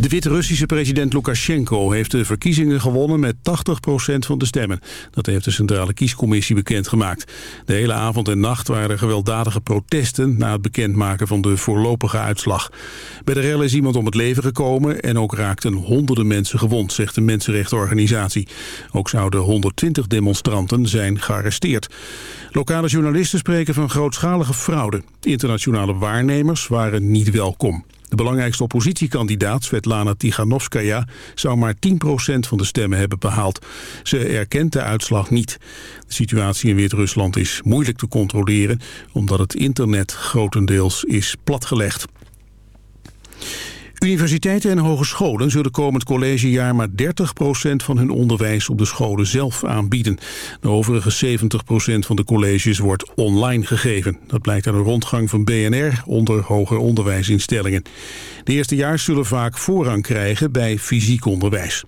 De Wit-Russische president Lukashenko heeft de verkiezingen gewonnen met 80% van de stemmen. Dat heeft de Centrale Kiescommissie bekendgemaakt. De hele avond en nacht waren er gewelddadige protesten na het bekendmaken van de voorlopige uitslag. Bij de rellen is iemand om het leven gekomen en ook raakten honderden mensen gewond, zegt de mensenrechtenorganisatie. Ook zouden 120 demonstranten zijn gearresteerd. Lokale journalisten spreken van grootschalige fraude. Internationale waarnemers waren niet welkom. De belangrijkste oppositiekandidaat, Svetlana Tiganovskaya, zou maar 10% van de stemmen hebben behaald. Ze erkent de uitslag niet. De situatie in Wit-Rusland is moeilijk te controleren, omdat het internet grotendeels is platgelegd. Universiteiten en hogescholen zullen komend collegejaar maar 30% van hun onderwijs op de scholen zelf aanbieden. De overige 70% van de colleges wordt online gegeven. Dat blijkt uit een rondgang van BNR onder hoger onderwijsinstellingen. De eerstejaars zullen vaak voorrang krijgen bij fysiek onderwijs.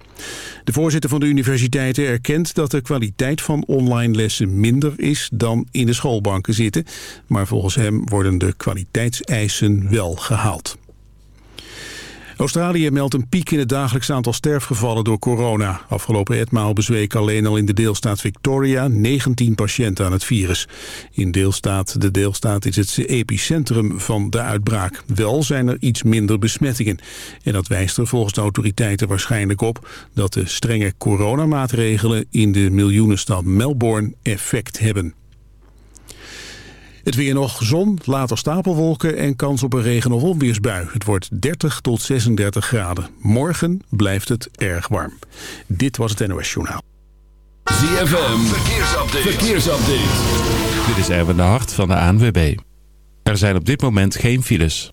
De voorzitter van de universiteiten erkent dat de kwaliteit van online lessen minder is dan in de schoolbanken zitten. Maar volgens hem worden de kwaliteitseisen wel gehaald. Australië meldt een piek in het dagelijks aantal sterfgevallen door corona. Afgelopen etmaal bezweek alleen al in de deelstaat Victoria 19 patiënten aan het virus. In deelstaat, de deelstaat is het epicentrum van de uitbraak. Wel zijn er iets minder besmettingen. En dat wijst er volgens de autoriteiten waarschijnlijk op... dat de strenge coronamaatregelen in de miljoenenstad Melbourne effect hebben. Het weer nog zon, later stapelwolken en kans op een regen- of onweersbui. Het wordt 30 tot 36 graden. Morgen blijft het erg warm. Dit was het NOS Journaal. ZFM, verkeersupdate. verkeersupdate. Dit is Erwin de Hart van de ANWB. Er zijn op dit moment geen files.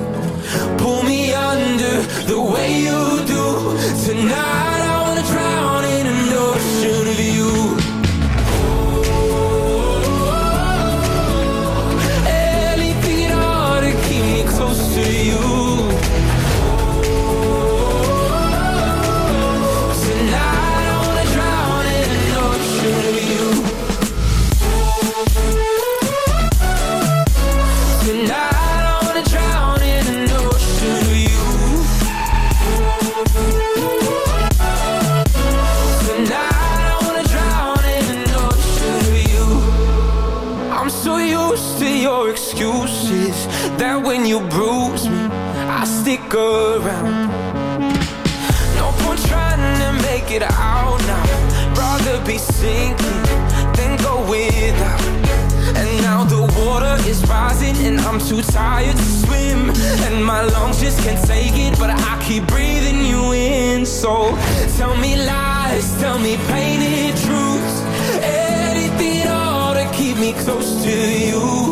Pull me under the way you do Tonight sinking than go without. And now the water is rising and I'm too tired to swim. And my lungs just can't take it, but I keep breathing you in. So tell me lies, tell me painted truths. Anything all to keep me close to you.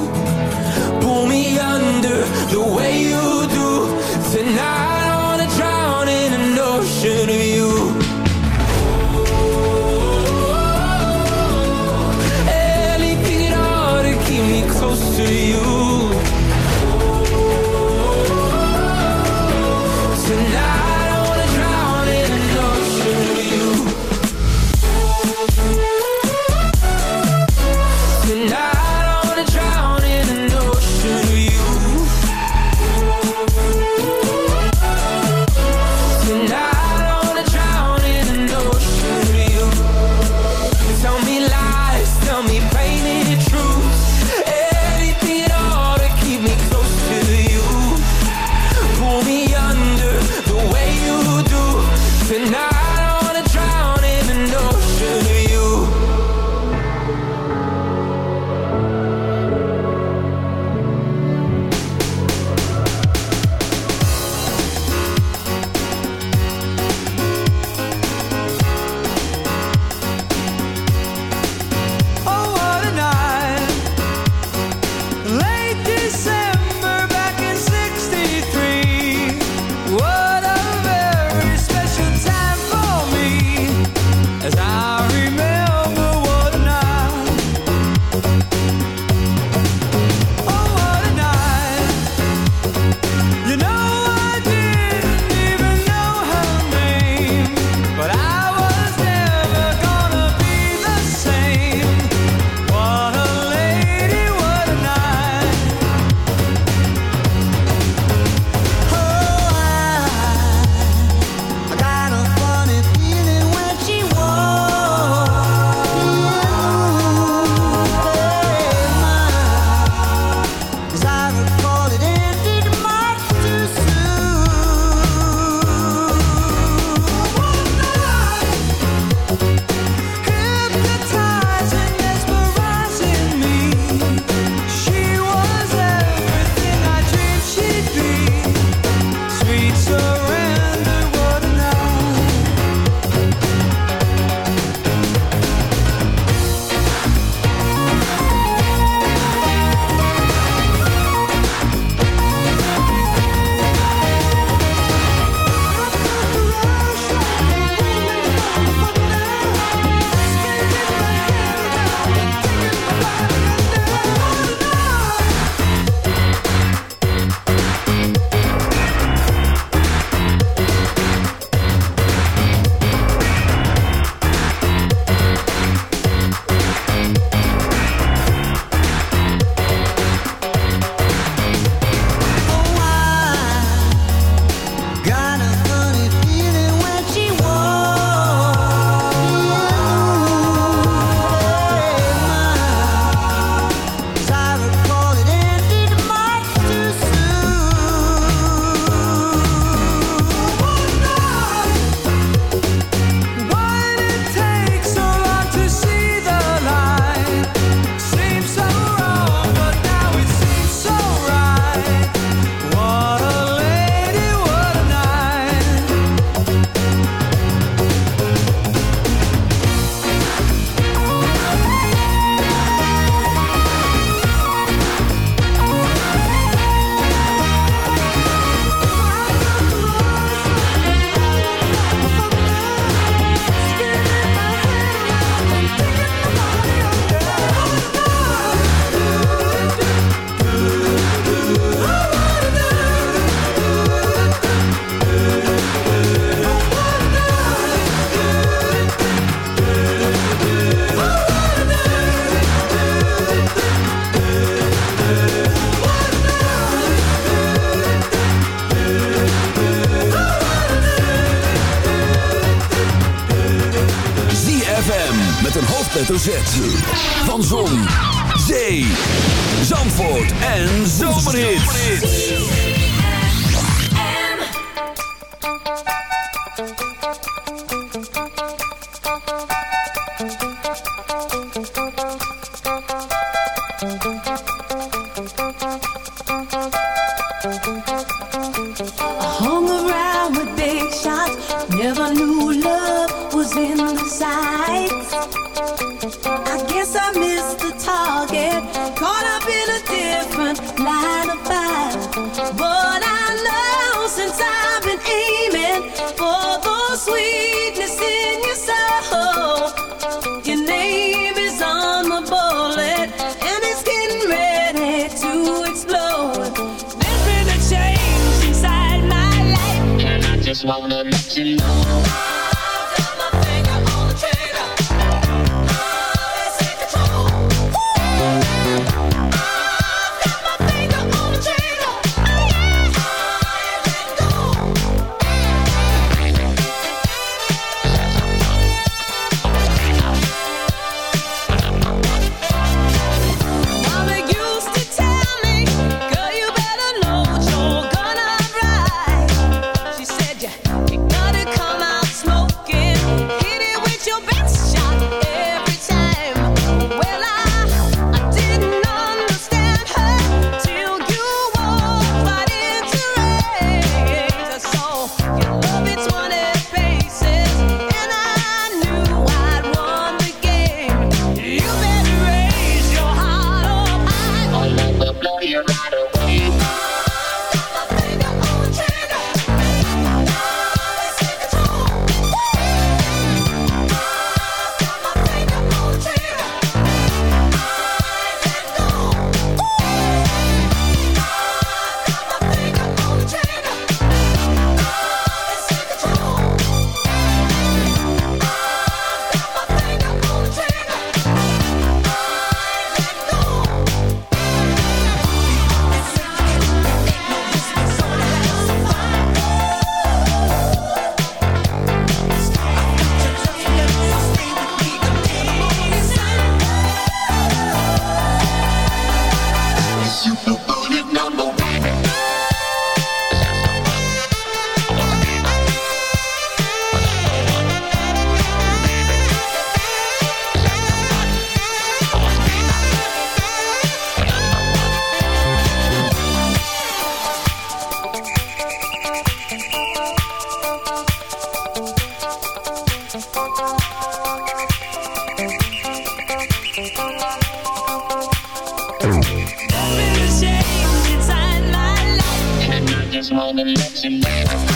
how many ups and downs.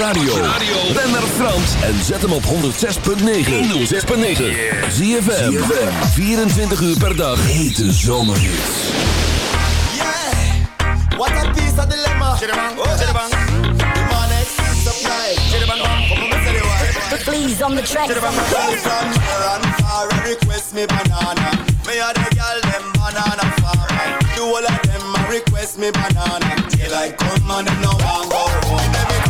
radio. Ben naar Frans en zet hem op 106.9. 106.9. Zie 24 uur per dag. Hete zomer. Yeah, what a piece of dilemma. Chidabang, oh, chidabang. The man is supply. Chidabang, come on, the on the track. Chidabang, come from far request me banana. Me a the girl them banana farm. Do all of them request me banana. Till I come and no one go home.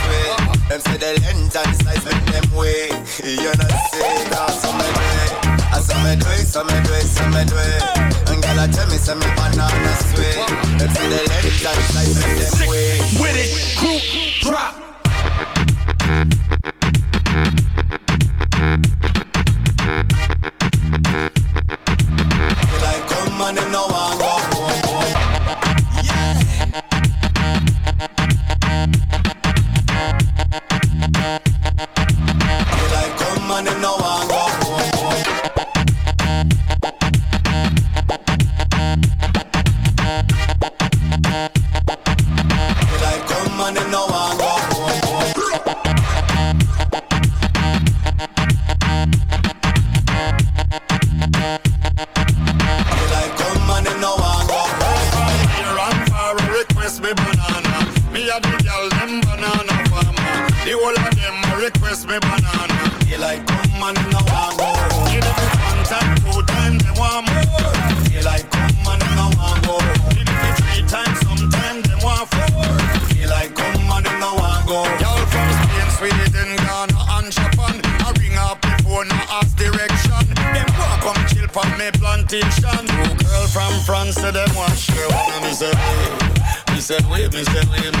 Them say the length and size make them way. You know say now so me do it, I so me do it, so me do it, so me do it. And girl I tell me say me banana sweet. Them say the length and size make them way. With it, group drop. Like come on and know. me selling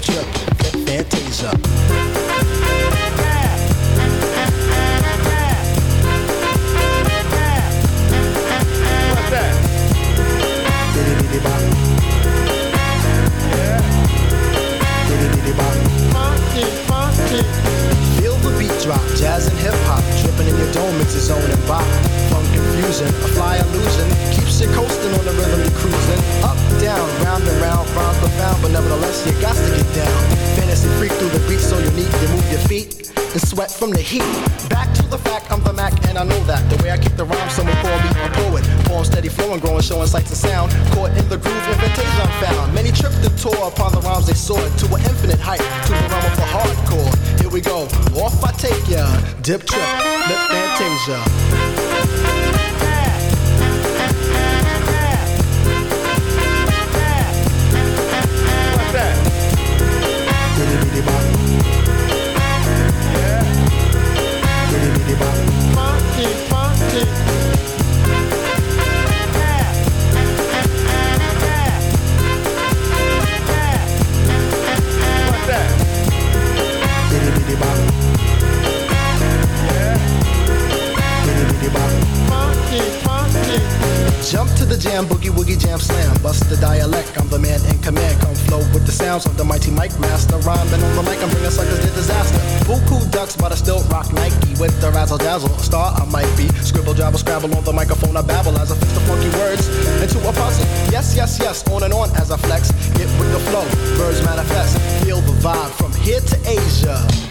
check.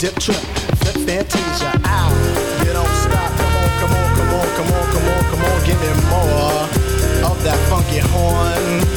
tip trip, flip fantasia. Ow, you don't stop. Come on, come on, come on, come on, come on, come on. Give me more of that funky horn.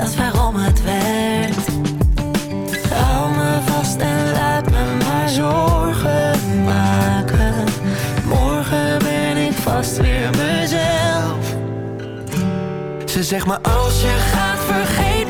dat waarom het werkt. Hou me vast en laat me maar zorgen maken. Morgen ben ik vast weer mezelf. Ze zegt maar als je gaat vergeten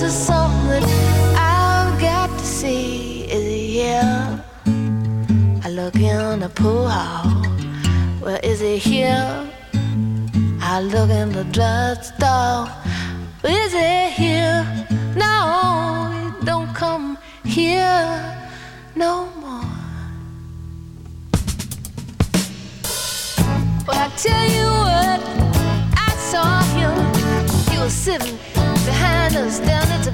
this is something I've got to see. Is he here? I look in the pool hall. Well, is he here? I look in the drugstore. Is he here? No, he don't come here no more. Well, I tell you what, I saw him. He was sitting understand it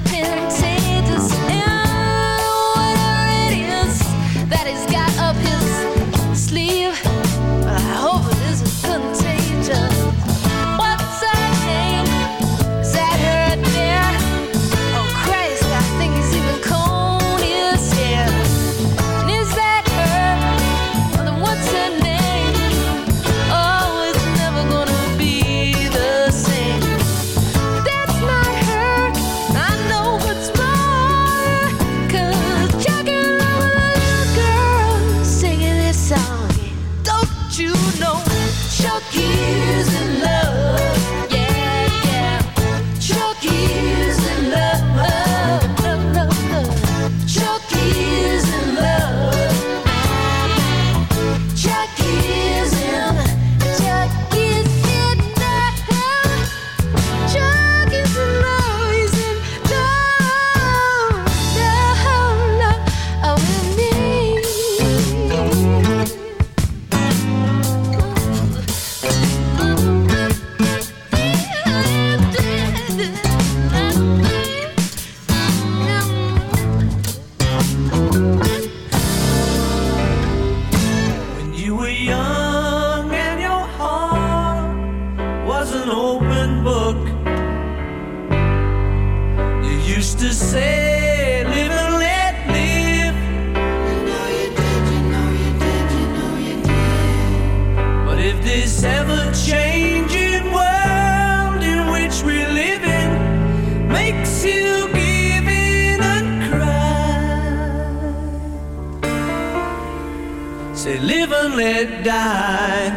is that is to say, live and let live. You know you did, you know you did, you know you did. But if this ever changing world in which we live in makes you give in and cry, say, live and let die.